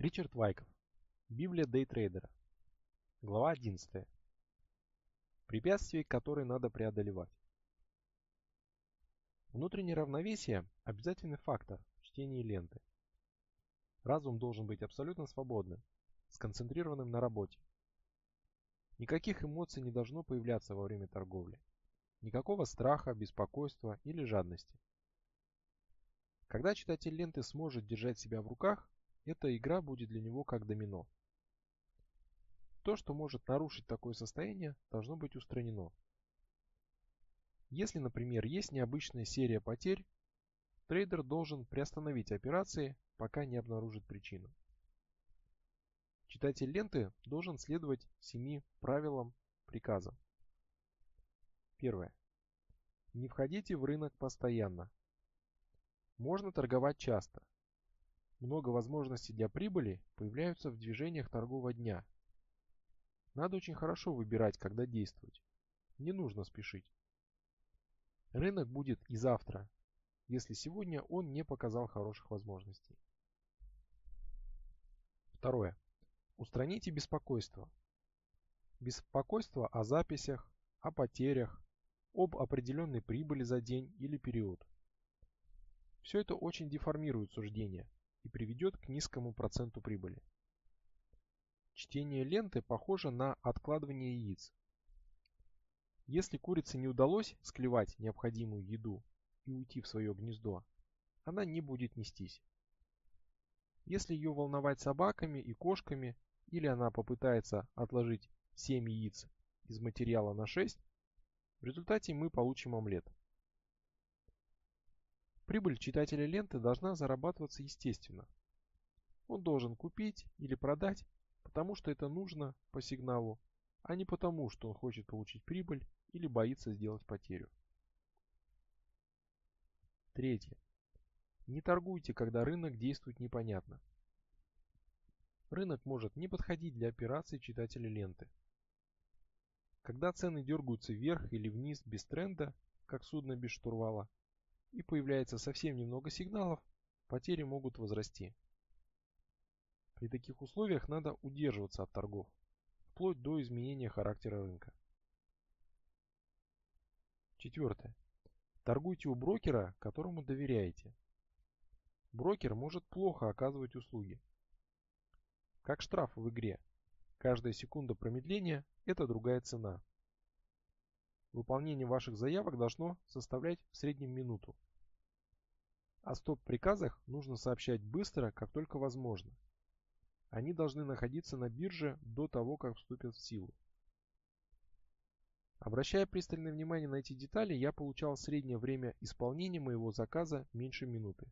Ричард Вайков. Библия дейтрейдера. Глава 11. Препятствия, которые надо преодолевать. Внутреннее равновесие – обязательный фактор в чтении ленты. Разум должен быть абсолютно свободным, сконцентрированным на работе. Никаких эмоций не должно появляться во время торговли. Никакого страха, беспокойства или жадности. Когда читатель ленты сможет держать себя в руках, эта игра будет для него как домино. То, что может нарушить такое состояние, должно быть устранено. Если, например, есть необычная серия потерь, трейдер должен приостановить операции, пока не обнаружит причину. Читатель ленты должен следовать семи правилам приказа. Первое. Не входите в рынок постоянно. Можно торговать часто. Много возможностей для прибыли появляются в движениях торгового дня. Надо очень хорошо выбирать, когда действовать. Не нужно спешить. Рынок будет и завтра, если сегодня он не показал хороших возможностей. Второе. Устраните беспокойство. Беспокойство о записях, о потерях, об определенной прибыли за день или период. Все это очень деформирует суждение и приведет к низкому проценту прибыли. Чтение ленты похоже на откладывание яиц. Если курице не удалось склевать необходимую еду и уйти в свое гнездо, она не будет нестись. Если ее волновать собаками и кошками, или она попытается отложить 7 яиц из материала на 6, в результате мы получим омлет. Прибыль читателя ленты должна зарабатываться естественно. Он должен купить или продать, потому что это нужно по сигналу, а не потому, что он хочет получить прибыль или боится сделать потерю. Третье. Не торгуйте, когда рынок действует непонятно. Рынок может не подходить для операций читателя ленты. Когда цены дергаются вверх или вниз без тренда, как судно без штурвала, и появляется совсем немного сигналов, потери могут возрасти. При таких условиях надо удерживаться от торгов, вплоть до изменения характера рынка. Четвертое. Торгуйте у брокера, которому доверяете. Брокер может плохо оказывать услуги. Как штраф в игре. Каждая секунда промедления – это другая цена. Выполнение ваших заявок должно составлять в среднем минуту. О стоп-приказах нужно сообщать быстро, как только возможно. Они должны находиться на бирже до того, как вступят в силу. Обращая пристальное внимание на эти детали, я получал среднее время исполнения моего заказа меньше минуты.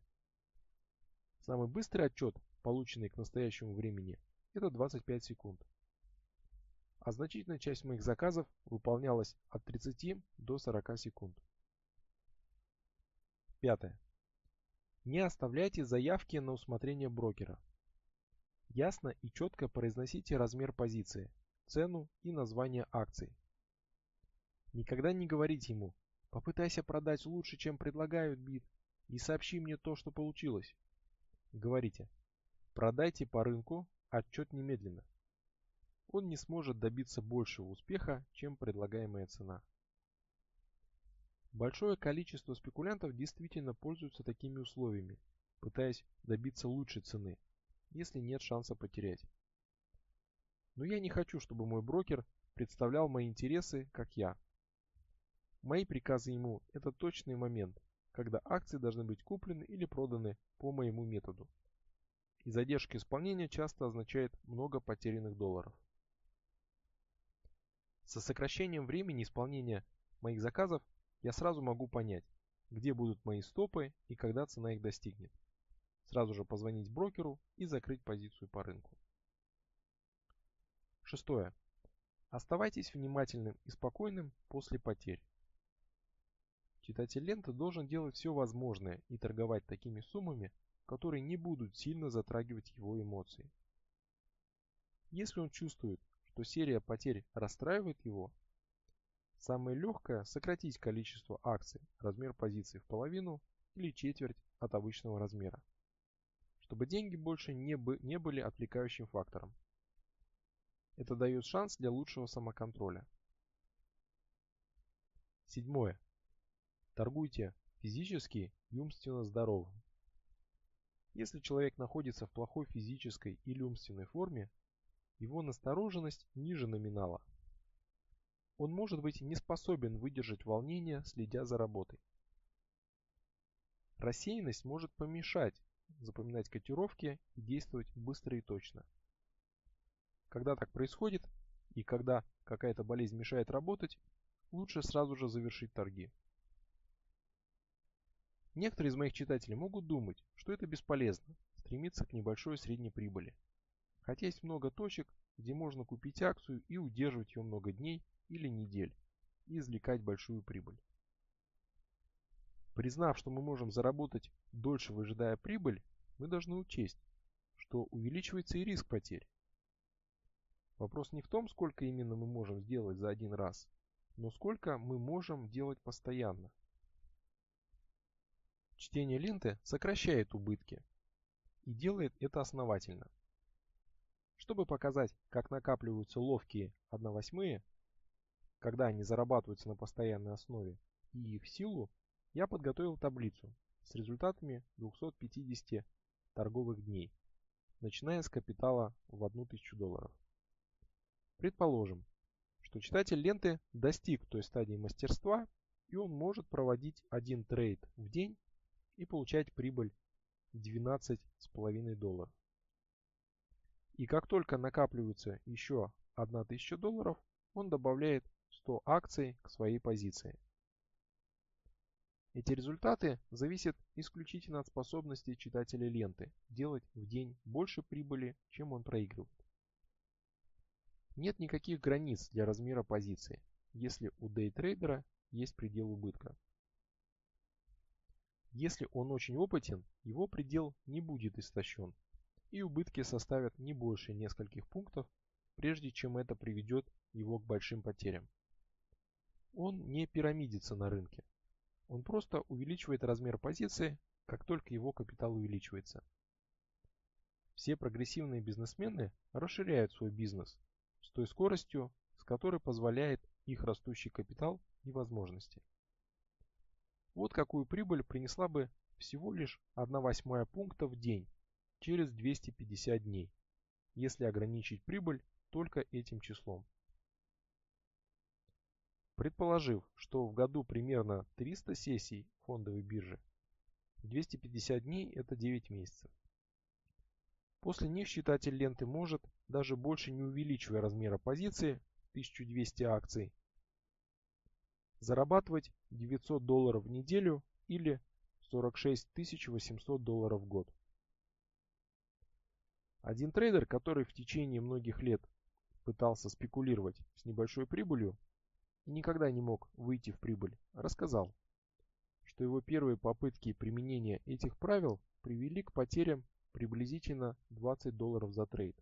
Самый быстрый отчет, полученный к настоящему времени, это 25 секунд а значительная часть моих заказов выполнялась от 30 до 40 секунд. Пятое. Не оставляйте заявки на усмотрение брокера. Ясно и четко произносите размер позиции, цену и название акций. Никогда не говорите ему «попытайся продать лучше, чем предлагают бит, и сообщи мне то, что получилось». Говорите «продайте по рынку, отчет немедленно» он не сможет добиться большего успеха, чем предлагаемая цена. Большое количество спекулянтов действительно пользуются такими условиями, пытаясь добиться лучшей цены, если нет шанса потерять. Но я не хочу, чтобы мой брокер представлял мои интересы, как я. Мои приказы ему – это точный момент, когда акции должны быть куплены или проданы по моему методу. И задержка исполнения часто означает много потерянных долларов. Со сокращением времени исполнения моих заказов я сразу могу понять, где будут мои стопы и когда цена их достигнет. Сразу же позвонить брокеру и закрыть позицию по рынку. Шестое. Оставайтесь внимательным и спокойным после потерь. Читатель ленты должен делать все возможное и торговать такими суммами, которые не будут сильно затрагивать его эмоции. Если он чувствует, что серия потерь расстраивает его, самое легкое – сократить количество акций, размер позиций в половину или четверть от обычного размера, чтобы деньги больше не, бы, не были отвлекающим фактором. Это дает шанс для лучшего самоконтроля. Седьмое. Торгуйте физически и умственно здоровым. Если человек находится в плохой физической или умственной форме, его настороженность ниже номинала. Он может быть не способен выдержать волнение, следя за работой. Рассеянность может помешать запоминать котировки и действовать быстро и точно. Когда так происходит, и когда какая-то болезнь мешает работать, лучше сразу же завершить торги. Некоторые из моих читателей могут думать, что это бесполезно, стремиться к небольшой средней прибыли. Хотя есть много точек, где можно купить акцию и удерживать ее много дней или недель и извлекать большую прибыль. Признав, что мы можем заработать дольше выжидая прибыль, мы должны учесть, что увеличивается и риск потерь. Вопрос не в том, сколько именно мы можем сделать за один раз, но сколько мы можем делать постоянно. Чтение ленты сокращает убытки и делает это основательно. Чтобы показать, как накапливаются ловкие 1 восьмые, когда они зарабатываются на постоянной основе, и их силу, я подготовил таблицу с результатами 250 торговых дней, начиная с капитала в 1000 долларов. Предположим, что читатель ленты достиг той стадии мастерства, и он может проводить один трейд в день и получать прибыль 12,5 долларов. И как только накапливается еще 1000 долларов, он добавляет 100 акций к своей позиции. Эти результаты зависят исключительно от способности читателя ленты делать в день больше прибыли, чем он проигрывает. Нет никаких границ для размера позиции, если у дейтрейдера есть предел убытка. Если он очень опытен, его предел не будет истощен, и убытки составят не больше нескольких пунктов, прежде чем это приведет его к большим потерям. Он не пирамидится на рынке. Он просто увеличивает размер позиции, как только его капитал увеличивается. Все прогрессивные бизнесмены расширяют свой бизнес с той скоростью, с которой позволяет их растущий капитал и возможности. Вот какую прибыль принесла бы всего лишь 1 восьмая пункта в день через 250 дней, если ограничить прибыль только этим числом. Предположив, что в году примерно 300 сессий фондовой биржи, 250 дней это 9 месяцев. После них читатель ленты может, даже больше не увеличивая размера позиции, 1200 акций, зарабатывать 900 долларов в неделю или 46 800 долларов в год. Один трейдер, который в течение многих лет пытался спекулировать с небольшой прибылью и никогда не мог выйти в прибыль, рассказал, что его первые попытки применения этих правил привели к потерям приблизительно 20 долларов за трейд.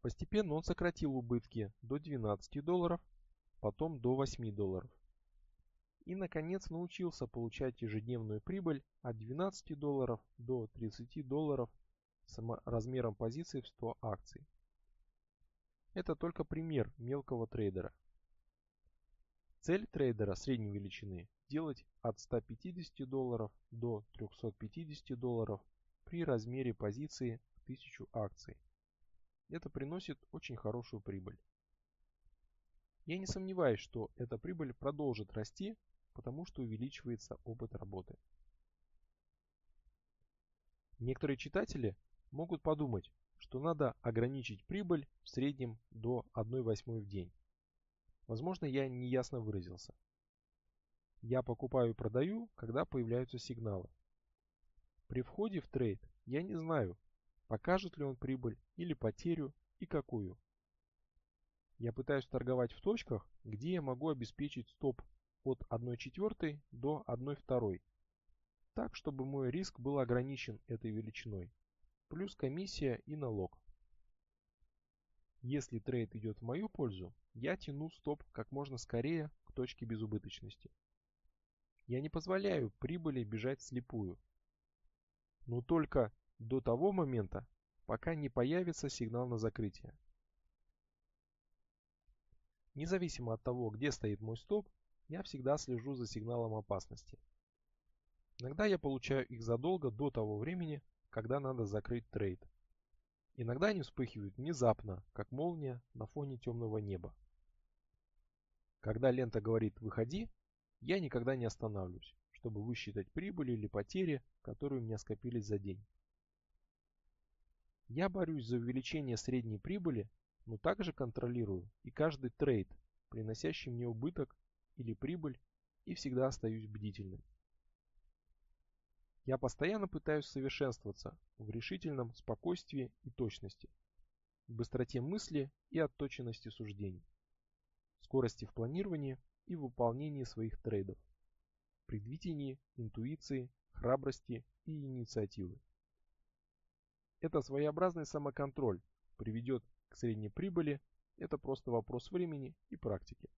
Постепенно он сократил убытки до 12 долларов, потом до 8 долларов. И наконец научился получать ежедневную прибыль от 12 долларов до 30 долларов с размером позиции в 100 акций. Это только пример мелкого трейдера. Цель трейдера средней величины – делать от 150 долларов до 350 долларов при размере позиции в 1000 акций. Это приносит очень хорошую прибыль. Я не сомневаюсь, что эта прибыль продолжит расти, потому что увеличивается опыт работы. Некоторые читатели могут подумать, что надо ограничить прибыль в среднем до 1 восьмой в день. Возможно, я неясно выразился. Я покупаю и продаю, когда появляются сигналы. При входе в трейд я не знаю, покажет ли он прибыль или потерю и какую. Я пытаюсь торговать в точках, где я могу обеспечить стоп от 1 четвертой до 1 второй, так чтобы мой риск был ограничен этой величиной плюс комиссия и налог. Если трейд идет в мою пользу, я тяну стоп как можно скорее к точке безубыточности. Я не позволяю прибыли бежать слепую. но только до того момента, пока не появится сигнал на закрытие. Независимо от того, где стоит мой стоп, я всегда слежу за сигналом опасности. Иногда я получаю их задолго до того времени, когда надо закрыть трейд. Иногда они вспыхивают внезапно, как молния на фоне темного неба. Когда лента говорит «выходи», я никогда не останавливаюсь, чтобы высчитать прибыль или потери, которые у меня скопились за день. Я борюсь за увеличение средней прибыли, но также контролирую и каждый трейд, приносящий мне убыток или прибыль, и всегда остаюсь бдительным. Я постоянно пытаюсь совершенствоваться в решительном спокойствии и точности, быстроте мысли и отточенности суждений, скорости в планировании и выполнении своих трейдов, предвидении, интуиции, храбрости и инициативы. Это своеобразный самоконтроль приведет к средней прибыли, это просто вопрос времени и практики.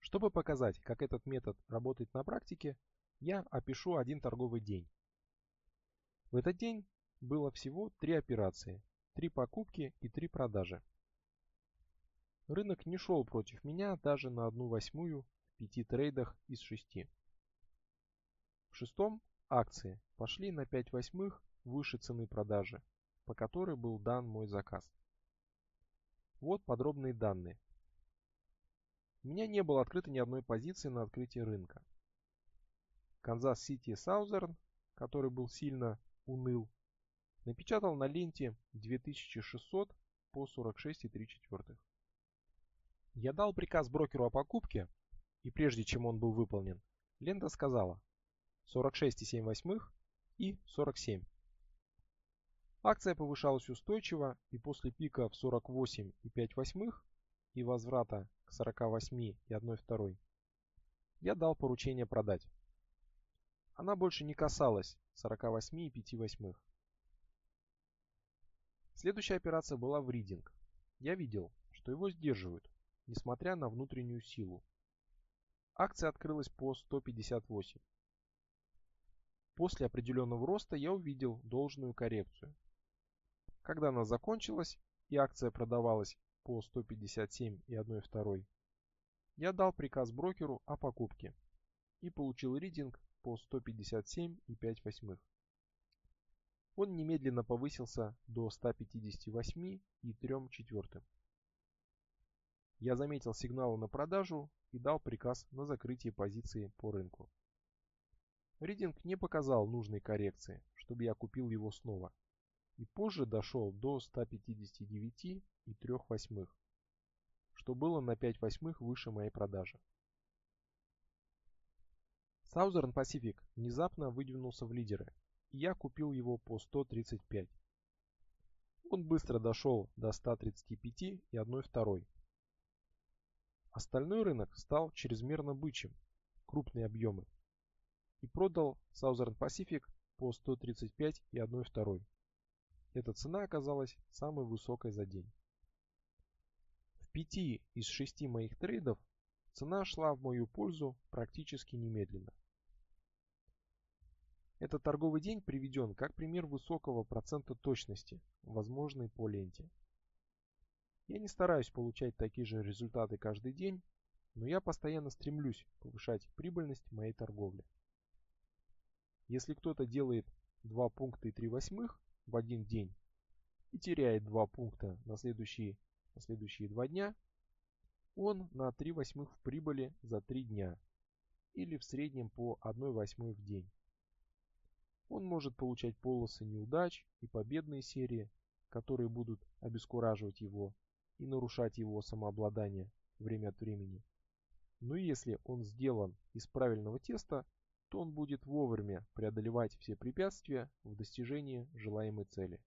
Чтобы показать, как этот метод работает на практике, я опишу один торговый день. В этот день было всего три операции, три покупки и три продажи. Рынок не шел против меня даже на одну восьмую в пяти трейдах из шести. В шестом акции пошли на 5 восьмых выше цены продажи, по которой был дан мой заказ. Вот подробные данные. У меня не было открыто ни одной позиции на открытии рынка. Канзас-Сити Саузерн, который был сильно уныл, напечатал на ленте 2600 по 46,3. Я дал приказ брокеру о покупке, и прежде чем он был выполнен, лента сказала 46,7 и 47. Акция повышалась устойчиво и после пика в 48,5 и возврата к 48,1 я дал поручение продать. Она больше не касалась 48,5. Следующая операция была в ридинг. Я видел, что его сдерживают, несмотря на внутреннюю силу. Акция открылась по 158. После определенного роста я увидел должную коррекцию. Когда она закончилась и акция продавалась по 157,12, я дал приказ брокеру о покупке и получил ридинг по 157,5. Он немедленно повысился до 158,3. Я заметил сигналы на продажу и дал приказ на закрытие позиции по рынку. Ридинг не показал нужной коррекции, чтобы я купил его снова и позже дошел до 159,3, что было на 5 восьмых выше моей продажи. Southern Pacific внезапно выдвинулся в лидеры, и я купил его по 135. Он быстро дошел до 135 и 1,2. Остальной рынок стал чрезмерно бычьим, крупные объемы, и продал Southern Pacific по 135 и 1,2. Эта цена оказалась самой высокой за день. В пяти из шести моих трейдов цена шла в мою пользу практически немедленно. Этот торговый день приведен как пример высокого процента точности, возможной по ленте. Я не стараюсь получать такие же результаты каждый день, но я постоянно стремлюсь повышать прибыльность моей торговли. Если кто-то делает 2 пункта и 3 восьмых, в один день и теряет 2 пункта на следующие, на следующие 2 дня, он на 3 восьмых в прибыли за 3 дня или в среднем по 1 восьмой в день. Он может получать полосы неудач и победные серии, которые будут обескураживать его и нарушать его самообладание время от времени. Но если он сделан из правильного теста, то он будет вовремя преодолевать все препятствия в достижении желаемой цели.